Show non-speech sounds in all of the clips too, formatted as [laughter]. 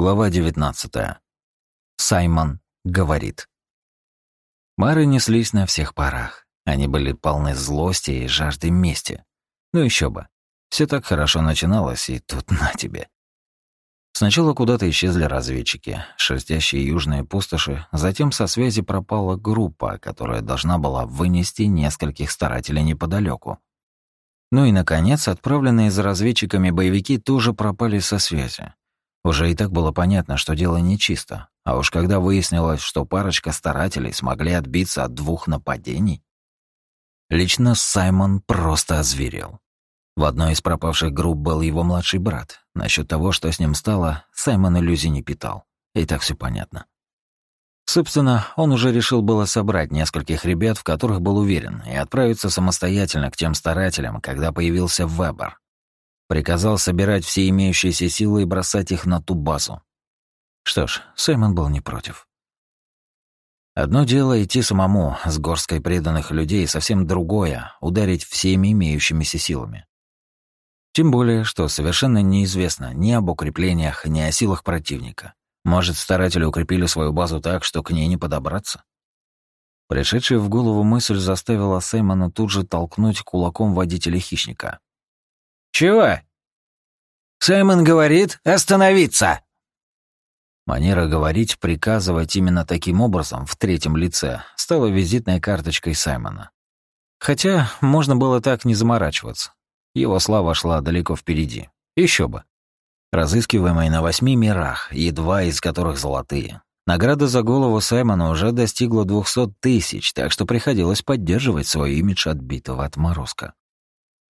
Глава 19. Саймон говорит. Мары неслись на всех парах. Они были полны злости и жажды мести. Ну еще бы. Все так хорошо начиналось, и тут [laughs] на тебе. Сначала куда-то исчезли разведчики, шерстящие южные пустоши, затем со связи пропала группа, которая должна была вынести нескольких старателей неподалеку. Ну и, наконец, отправленные за разведчиками боевики тоже пропали со связи. Уже и так было понятно, что дело нечисто. А уж когда выяснилось, что парочка старателей смогли отбиться от двух нападений... Лично Саймон просто озверел. В одной из пропавших групп был его младший брат. Насчет того, что с ним стало, Саймон иллюзий не питал. И так все понятно. Собственно, он уже решил было собрать нескольких ребят, в которых был уверен, и отправиться самостоятельно к тем старателям, когда появился Вебер. Приказал собирать все имеющиеся силы и бросать их на ту базу. Что ж, Саймон был не против. Одно дело идти самому с горской преданных людей, совсем другое — ударить всеми имеющимися силами. Тем более, что совершенно неизвестно ни об укреплениях, ни о силах противника. Может, старатели укрепили свою базу так, что к ней не подобраться? Пришедшая в голову мысль заставила Саймона тут же толкнуть кулаком водителя хищника. «Чего?» «Саймон говорит остановиться!» Манера говорить, приказывать именно таким образом в третьем лице стала визитной карточкой Саймона. Хотя можно было так не заморачиваться. Его слава шла далеко впереди. Еще бы. Разыскиваемый на восьми мирах, едва из которых золотые. Награда за голову Саймона уже достигла двухсот тысяч, так что приходилось поддерживать свой имидж отбитого отморозка.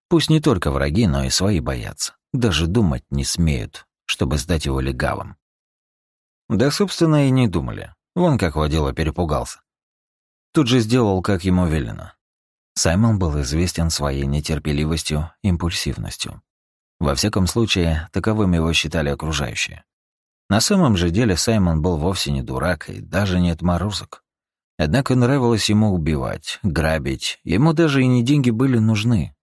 Пусть не только враги, но и свои боятся. Даже думать не смеют, чтобы сдать его легавым. Да, собственно, и не думали. Вон как водила перепугался. Тут же сделал, как ему велено. Саймон был известен своей нетерпеливостью, импульсивностью. Во всяком случае, таковым его считали окружающие. На самом же деле Саймон был вовсе не дурак и даже не отморозок. Однако нравилось ему убивать, грабить, ему даже и не деньги были нужны,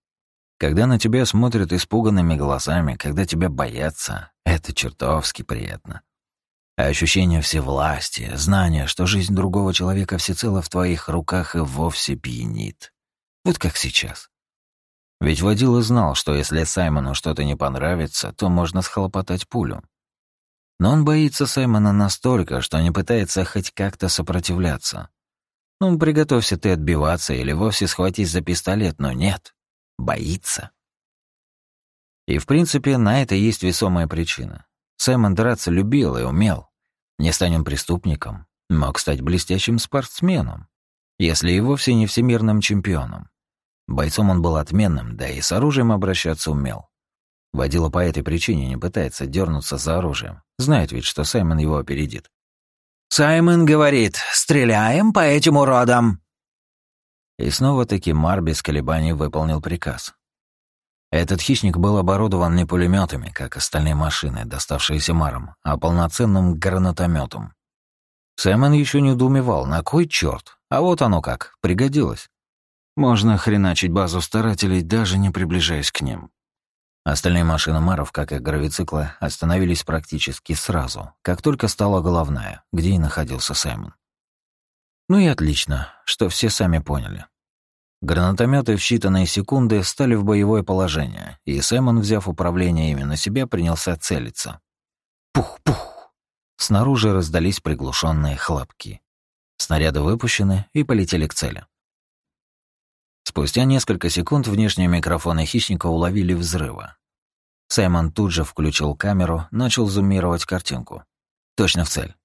когда на тебя смотрят испуганными глазами, когда тебя боятся, это чертовски приятно. А ощущение всевластия, знание, что жизнь другого человека всецело в твоих руках и вовсе пьянит. Вот как сейчас. Ведь водила знал, что если Саймону что-то не понравится, то можно схлопотать пулю. Но он боится Саймона настолько, что не пытается хоть как-то сопротивляться. Ну, приготовься ты отбиваться или вовсе схватись за пистолет, но нет боится. И, в принципе, на это есть весомая причина. Саймон драться любил и умел. Не станем преступником, мог стать блестящим спортсменом, если и вовсе не всемирным чемпионом. Бойцом он был отменным, да и с оружием обращаться умел. Водила по этой причине не пытается дернуться за оружием. Знает ведь, что Саймон его опередит. «Саймон говорит, стреляем по этим уродам!» И снова-таки Мар без колебаний выполнил приказ. Этот хищник был оборудован не пулеметами, как остальные машины, доставшиеся Маром, а полноценным гранатометом. Сэмон еще не думевал, на кой черт, а вот оно как, пригодилось. Можно хреначить базу старателей, даже не приближаясь к ним. Остальные машины Маров, как и гравициклы, остановились практически сразу, как только стала головная, где и находился Саймон. Ну и отлично, что все сами поняли. Гранатометы в считанные секунды стали в боевое положение, и Сэмон, взяв управление ими на себя, принялся целиться. Пух-пух! Снаружи раздались приглушенные хлопки. Снаряды выпущены и полетели к цели. Спустя несколько секунд внешние микрофоны хищника уловили взрывы. Саймон тут же включил камеру, начал зумировать картинку. Точно в цель.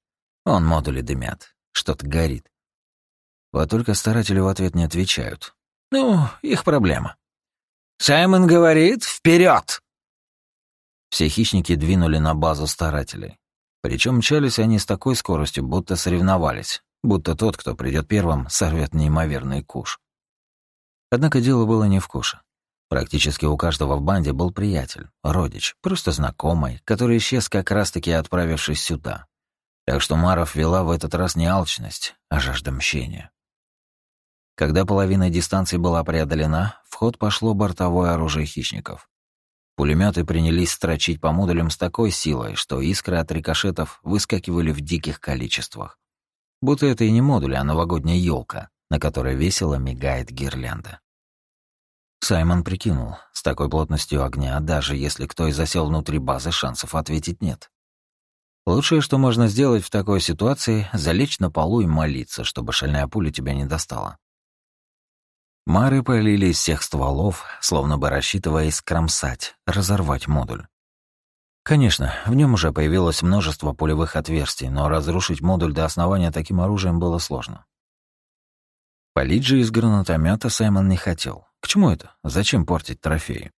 Он модули дымят, что-то горит. Вот только старатели в ответ не отвечают. Ну, их проблема. «Саймон говорит, вперед! Все хищники двинули на базу старателей. Причем мчались они с такой скоростью, будто соревновались, будто тот, кто придет первым, сорвет неимоверный куш. Однако дело было не в куше. Практически у каждого в банде был приятель, родич, просто знакомый, который исчез как раз-таки отправившись сюда. Так что Маров вела в этот раз не алчность, а жажда мщения. Когда половина дистанции была преодолена, в ход пошло бортовое оружие хищников. Пулеметы принялись строчить по модулям с такой силой, что искры от рикошетов выскакивали в диких количествах. Будто это и не модуль, а новогодняя елка, на которой весело мигает гирлянда. Саймон прикинул, с такой плотностью огня, даже если кто и засел внутри базы, шансов ответить нет. Лучшее, что можно сделать в такой ситуации, залечь на полу и молиться, чтобы шальная пуля тебя не достала. Мары полили из всех стволов, словно бы рассчитывая скромсать, разорвать модуль. Конечно, в нем уже появилось множество пулевых отверстий, но разрушить модуль до основания таким оружием было сложно. Полить же из гранатомета Саймон не хотел. К чему это? Зачем портить трофеи?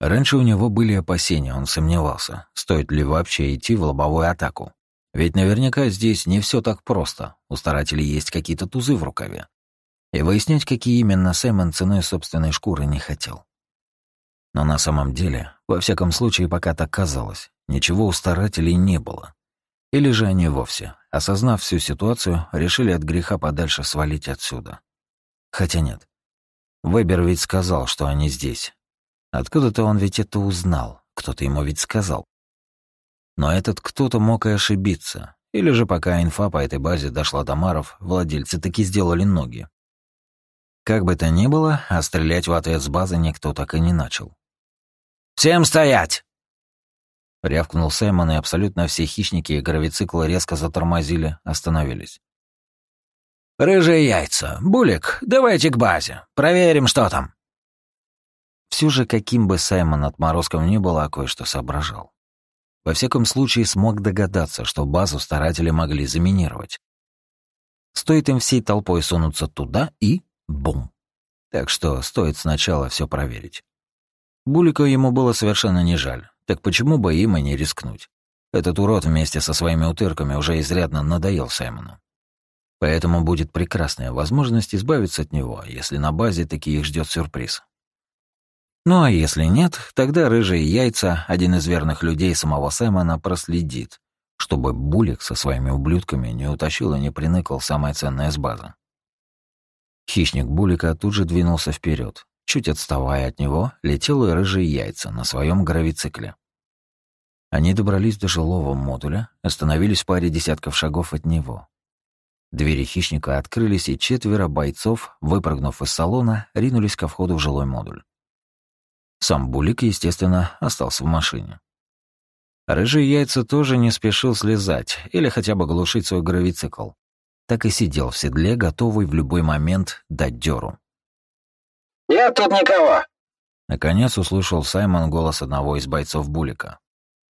Раньше у него были опасения, он сомневался, стоит ли вообще идти в лобовую атаку. Ведь наверняка здесь не все так просто, у старателей есть какие-то тузы в рукаве. И выяснять, какие именно Саймон ценой собственной шкуры не хотел. Но на самом деле, во всяком случае, пока так казалось, ничего у старателей не было. Или же они вовсе, осознав всю ситуацию, решили от греха подальше свалить отсюда. Хотя нет. Вебер ведь сказал, что они здесь. Откуда-то он ведь это узнал, кто-то ему ведь сказал. Но этот кто-то мог и ошибиться. Или же пока инфа по этой базе дошла до Маров, владельцы таки сделали ноги. Как бы то ни было, а стрелять в ответ с базы никто так и не начал. «Всем стоять!» Рявкнул Саймон, и абсолютно все хищники и гравициклы резко затормозили, остановились. «Рыжие яйца! Булик, давайте к базе. Проверим, что там!» Все же, каким бы Саймон отморозком ни был, а кое-что соображал. Во всяком случае, смог догадаться, что базу старатели могли заминировать. Стоит им всей толпой сунуться туда и Бум. Так что стоит сначала все проверить. Булика ему было совершенно не жаль. Так почему бы им и не рискнуть? Этот урод вместе со своими утырками уже изрядно надоел Саймону. Поэтому будет прекрасная возможность избавиться от него, если на базе таки их ждет сюрприз. Ну а если нет, тогда рыжие яйца, один из верных людей самого Саймона, проследит, чтобы Булик со своими ублюдками не утащил и не приныкал самое ценное с базы. Хищник Булика тут же двинулся вперед. Чуть отставая от него, летело рыжие яйца на своем гравицикле. Они добрались до жилого модуля, остановились в паре десятков шагов от него. Двери хищника открылись, и четверо бойцов, выпрыгнув из салона, ринулись ко входу в жилой модуль. Сам Булик, естественно, остался в машине. Рыжие яйца тоже не спешил слезать или хотя бы глушить свой гравицикл так и сидел в седле, готовый в любой момент дать дёру. «Нет тут никого!» Наконец услышал Саймон голос одного из бойцов Булика.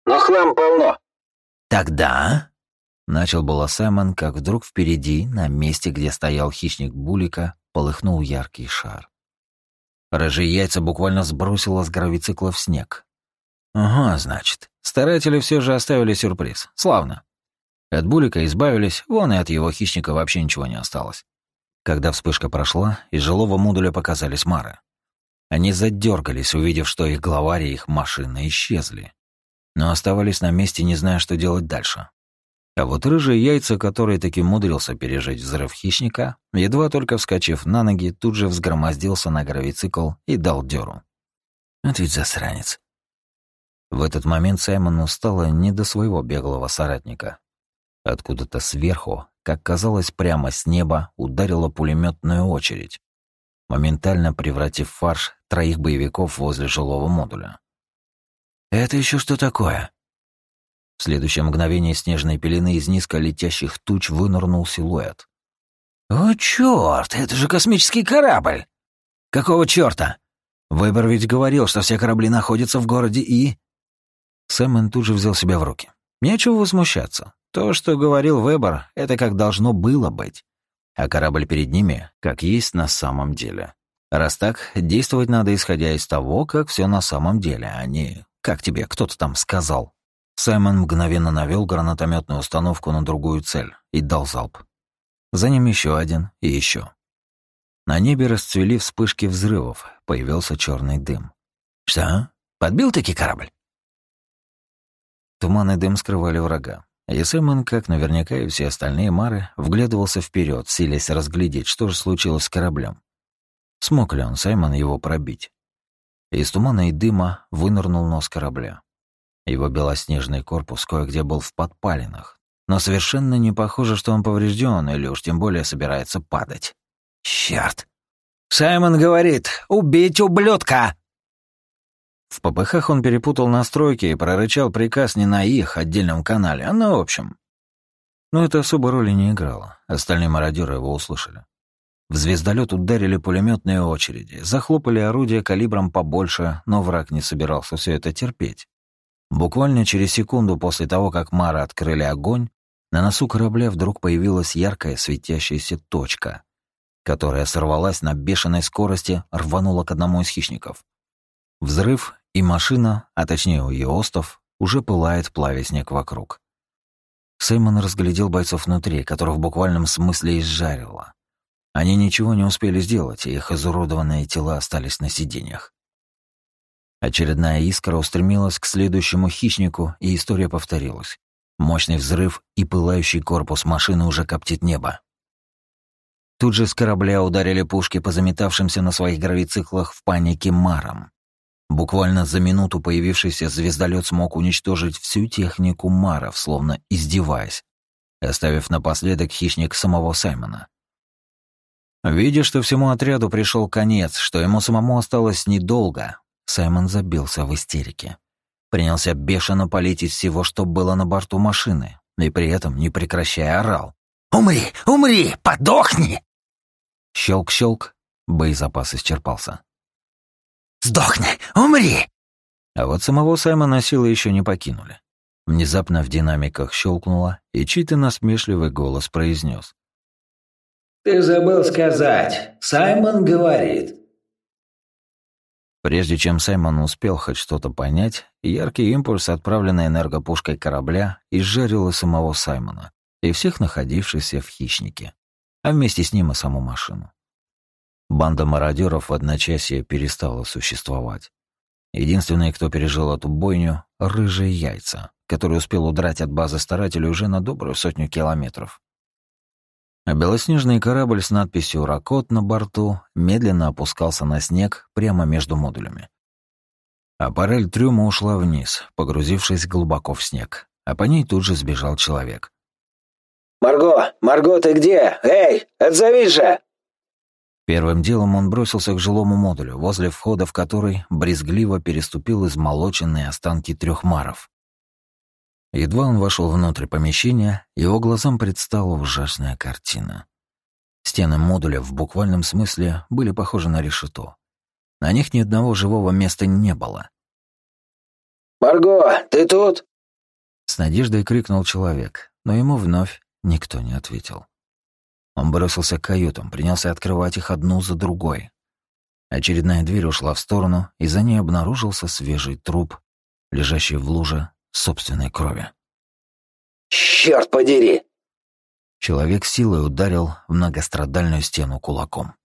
«Но хлам полно!» «Тогда...» Начал было Саймон, как вдруг впереди, на месте, где стоял хищник Булика, полыхнул яркий шар. Рыжие яйца буквально сбросило с гравицикла в снег. «Ага, значит, старатели все же оставили сюрприз. Славно. От Булика избавились, вон и от его хищника вообще ничего не осталось. Когда вспышка прошла, из жилого модуля показались Мары. Они задергались, увидев, что их главари и их машины исчезли. Но оставались на месте, не зная, что делать дальше. А вот рыжие яйца, который таки мудрился пережить взрыв хищника, едва только вскочив на ноги, тут же взгромоздился на гравицикл и дал дёру. Вот ведь засранец. В этот момент Саймону стало не до своего беглого соратника. Откуда-то сверху, как казалось прямо с неба, ударила пулеметная очередь, моментально превратив фарш троих боевиков возле жилого модуля. «Это еще что такое?» В следующее мгновение снежной пелены из низко летящих туч вынырнул силуэт. «О, черт! Это же космический корабль! Какого черта? Выбор ведь говорил, что все корабли находятся в городе И...» Сэмон тут же взял себя в руки. Нечего возмущаться. То, что говорил Вебер, это как должно было быть. А корабль перед ними, как есть на самом деле. Раз так, действовать надо исходя из того, как все на самом деле, а не «как тебе кто-то там сказал». Саймон мгновенно навел гранатометную установку на другую цель и дал залп. За ним еще один и еще. На небе расцвели вспышки взрывов, появился черный дым. «Что? Подбил таки корабль?» Туман и дым скрывали врага. И Сэмон, как наверняка и все остальные мары, вглядывался вперед, силясь разглядеть, что же случилось с кораблем. Смог ли он, Саймон, его пробить? Из тумана и дыма вынырнул нос корабля. Его белоснежный корпус кое-где был в подпалинах, но совершенно не похоже, что он поврежден или уж тем более собирается падать. Черт! Саймон говорит, убить ублюдка! В попыхах он перепутал настройки и прорычал приказ не на их отдельном канале, а на общем. Но это особой роли не играло. Остальные мародеры его услышали. В звездолет ударили пулеметные очереди, захлопали орудия калибром побольше, но враг не собирался все это терпеть. Буквально через секунду после того, как Мары открыли огонь, на носу корабля вдруг появилась яркая светящаяся точка, которая сорвалась на бешеной скорости, рванула к одному из хищников. Взрыв, и машина, а точнее ее остов, уже пылает, плавя снег вокруг. Саймон разглядел бойцов внутри, которых в буквальном смысле изжарило. Они ничего не успели сделать, и их изуродованные тела остались на сиденьях. Очередная искра устремилась к следующему хищнику, и история повторилась. Мощный взрыв и пылающий корпус машины уже коптит небо. Тут же с корабля ударили пушки по заметавшимся на своих гравициклах в панике марам. Буквально за минуту появившийся звездолет смог уничтожить всю технику Маров, словно издеваясь, оставив напоследок хищник самого Саймона. Видя, что всему отряду пришел конец, что ему самому осталось недолго, Саймон забился в истерике. Принялся бешено палить из всего, что было на борту машины, и при этом, не прекращая, орал. «Умри! Умри! Подохни!» Щелк-щелк, боезапас исчерпался. Сдохни! Умри!» А вот самого Саймона силы еще не покинули. Внезапно в динамиках щелкнуло, и чей-то насмешливый голос произнес: «Ты забыл сказать. Саймон говорит». Прежде чем Саймон успел хоть что-то понять, яркий импульс, отправленный энергопушкой корабля, изжарил и самого Саймона, и всех находившихся в хищнике, а вместе с ним и саму машину. Банда мародеров в одночасье перестала существовать. Единственный, кто пережил эту бойню — рыжие яйца, который успел удрать от базы старателя уже на добрую сотню километров. А белоснежный корабль с надписью «Ракот» на борту медленно опускался на снег прямо между модулями. Аппарель трюма ушла вниз, погрузившись глубоко в снег, а по ней тут же сбежал человек. «Марго! Марго, ты где? Эй, отзовись же!» Первым делом он бросился к жилому модулю, возле входа в который брезгливо переступил измолоченные останки трех маров. Едва он вошел внутрь помещения, его глазам предстала ужасная картина. Стены модуля в буквальном смысле были похожи на решето. На них ни одного живого места не было. «Марго, ты тут?» С надеждой крикнул человек, но ему вновь никто не ответил. Он бросился к каютам, принялся открывать их одну за другой. Очередная дверь ушла в сторону, и за ней обнаружился свежий труп, лежащий в луже собственной крови. «Чёрт подери!» Человек силой ударил в многострадальную стену кулаком.